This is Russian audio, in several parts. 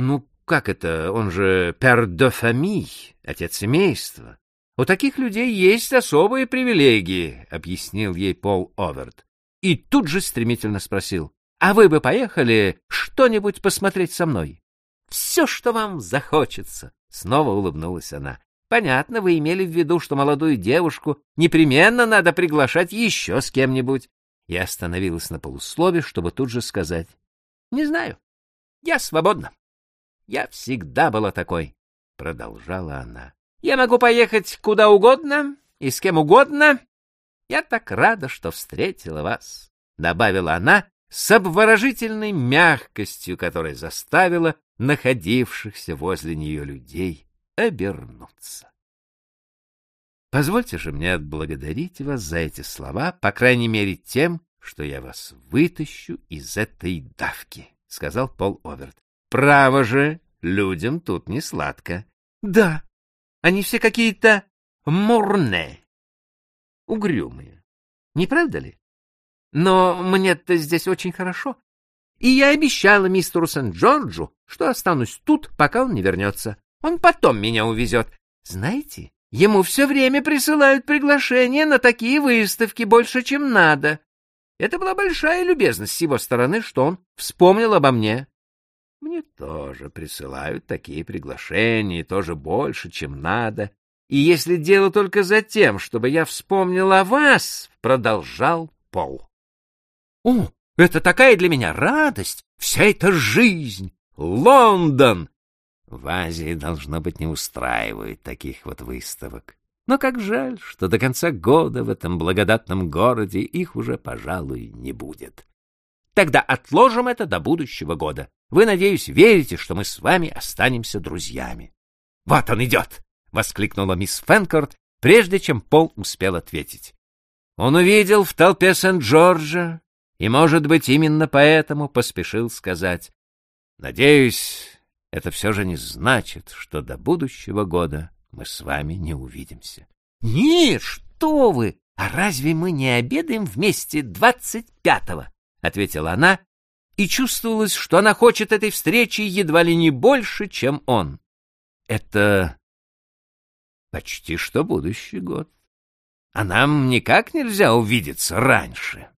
Ну, как это? Он же пер де фамиль, отец семейства. У таких людей есть особые привилегии, объяснил ей Пол Оверт. И тут же стремительно спросил: "А вы бы поехали что-нибудь посмотреть со мной?" «Все, что вам захочется", снова улыбнулась она. Понятно, вы имели в виду, что молодую девушку непременно надо приглашать еще с кем-нибудь. Я остановилась на полуслове, чтобы тут же сказать. Не знаю. Я свободна. Я всегда была такой, — продолжала она. Я могу поехать куда угодно и с кем угодно. Я так рада, что встретила вас, — добавила она с обворожительной мягкостью, которая заставила находившихся возле нее людей обернуться. Позвольте же мне отблагодарить вас за эти слова, по крайней мере тем, что я вас вытащу из этой давки, — сказал Пол Оверт. — Право же, людям тут не сладко. — Да, они все какие-то мурные, угрюмые. Не правда ли? Но мне-то здесь очень хорошо. И я обещала мистеру Сент-Джорджу, что останусь тут, пока он не вернется. Он потом меня увезет. Знаете, ему все время присылают приглашения на такие выставки больше, чем надо. Это была большая любезность с его стороны, что он вспомнил обо мне. Мне тоже присылают такие приглашения, тоже больше, чем надо. И если дело только за тем, чтобы я вспомнил о вас, продолжал Пол. О, это такая для меня радость, вся эта жизнь, Лондон, в Азии, должно быть, не устраивают таких вот выставок. Но как жаль, что до конца года в этом благодатном городе их уже, пожалуй, не будет. Тогда отложим это до будущего года. Вы, надеюсь, верите, что мы с вами останемся друзьями. — Вот он идет! — воскликнула мисс Фенкорт, прежде чем Пол успел ответить. Он увидел в толпе Сент-Джорджа и, может быть, именно поэтому поспешил сказать. — Надеюсь, это все же не значит, что до будущего года мы с вами не увидимся. — Нет, что вы! А разве мы не обедаем вместе двадцать пятого? — ответила она, и чувствовалось, что она хочет этой встречи едва ли не больше, чем он. Это почти что будущий год. А нам никак нельзя увидеться раньше.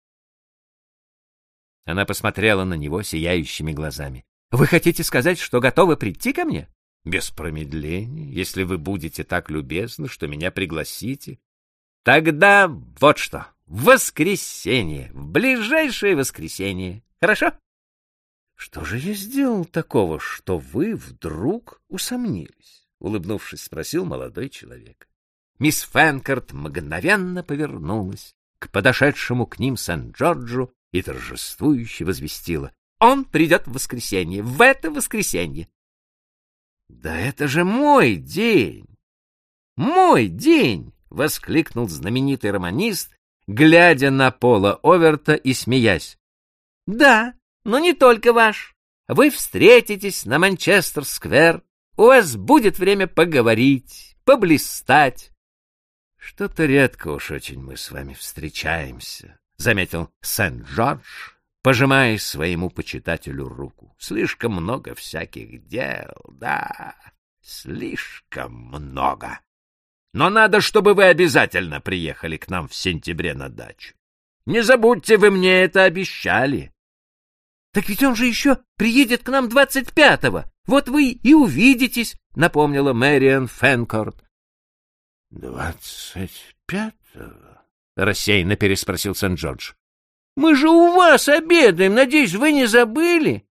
Она посмотрела на него сияющими глазами. Вы хотите сказать, что готовы прийти ко мне? Без промедления, если вы будете так любезны, что меня пригласите. Тогда вот что. В воскресенье, в ближайшее воскресенье. Хорошо? Что же я сделал такого, что вы вдруг усомнились? Улыбнувшись, спросил молодой человек. Мисс Фэнкорт мгновенно повернулась к подошедшему к ним Сан-Джорджу и торжествующе возвестила. Он придет в воскресенье, в это воскресенье. Да это же мой день! Мой день! воскликнул знаменитый романист, глядя на Пола Оверта и смеясь. Да, но не только ваш. Вы встретитесь на Манчестер-сквер, у вас будет время поговорить, поблистать. Что-то редко уж очень мы с вами встречаемся, заметил Сент-Джордж, пожимая своему почитателю руку. Слишком много всяких дел, да, слишком много. Но надо, чтобы вы обязательно приехали к нам в сентябре на дачу. Не забудьте, вы мне это обещали. — Так ведь он же еще приедет к нам двадцать пятого. Вот вы и увидитесь, — напомнила Мэриан Фенкорт. — Двадцать пятого? — рассеянно переспросил Сент-Джордж. Мы же у вас обедаем, надеюсь, вы не забыли?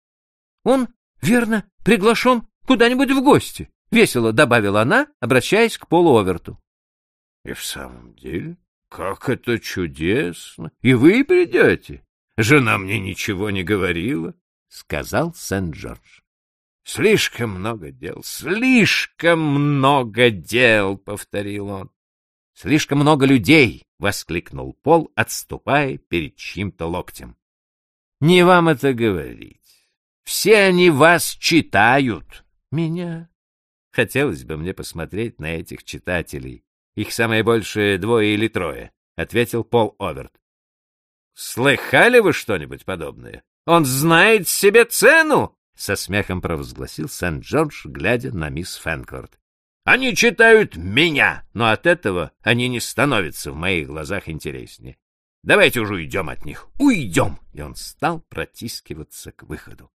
Он, верно, приглашен куда-нибудь в гости, — весело добавила она, обращаясь к Полу Оверту. — И в самом деле, как это чудесно! И вы придете? Жена мне ничего не говорила, — сказал Сент-Джордж. — Слишком много дел, слишком много дел, — повторил он. — Слишком много людей, — воскликнул Пол, отступая перед чьим-то локтем. — Не вам это говорить. Все они вас читают. Меня? Хотелось бы мне посмотреть на этих читателей. Их самое большее двое или трое, — ответил Пол Оверт. — Слыхали вы что-нибудь подобное? Он знает себе цену! — со смехом провозгласил Сент-Джордж, глядя на мисс Фэнкорт. Они читают меня, но от этого они не становятся в моих глазах интереснее. Давайте уже уйдем от них. Уйдем!» И он стал протискиваться к выходу.